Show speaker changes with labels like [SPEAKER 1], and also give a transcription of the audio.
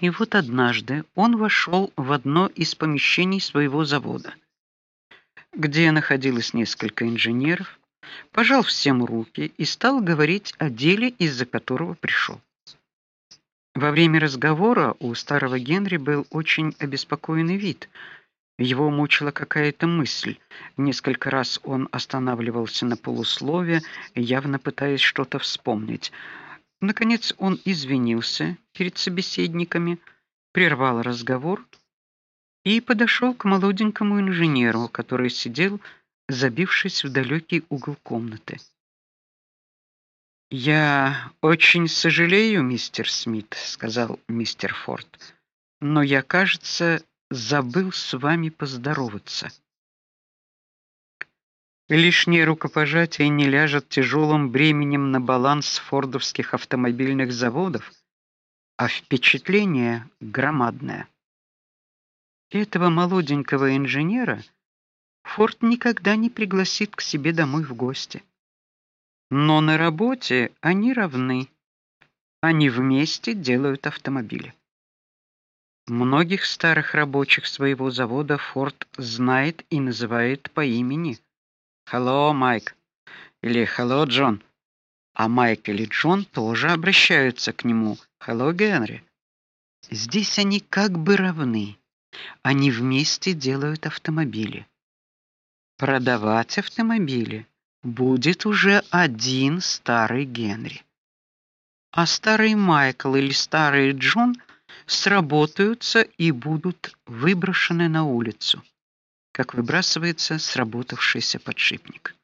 [SPEAKER 1] И вот однажды он вошел в одно из помещений своего завода, где находилось несколько инженеров, пожал всем руки и стал говорить о деле, из-за которого пришел. Во время разговора у старого Генри был очень обеспокоенный вид. Его мучила какая-то мысль. Несколько раз он останавливался на полуслове, явно пытаясь что-то вспомнить. Наконец он извинился перед собеседниками, прервал разговор и подошел к молоденькому инженеру, который сидел, забившись в далекий угол комнаты. Я очень сожалею, мистер Смит, сказал мистер Форд. Но я, кажется, забыл с вами поздороваться. Лишнее рукопожатие не ляжет тяжелым бременем на баланс фордовских автомобильных заводов, а впечатление громадное. Этого молоденького инженера Форд никогда не пригласит к себе домой в гости. Но на работе они равны. Они вместе делают автомобили. Многих старых рабочих своего завода Форд знает и называет по имени. "Hello, Майк" или "Hello, Джон". А Майк или Джон тоже обращаются к нему. "Hello, Генри". Здесь они как бы равны. Они вместе делают автомобили. Продавать автомобили будет уже один старый Генри. А старый Майкл или старый Джон сработаются и будут выброшены на улицу, как выбрасывается сработавшийся подшипник.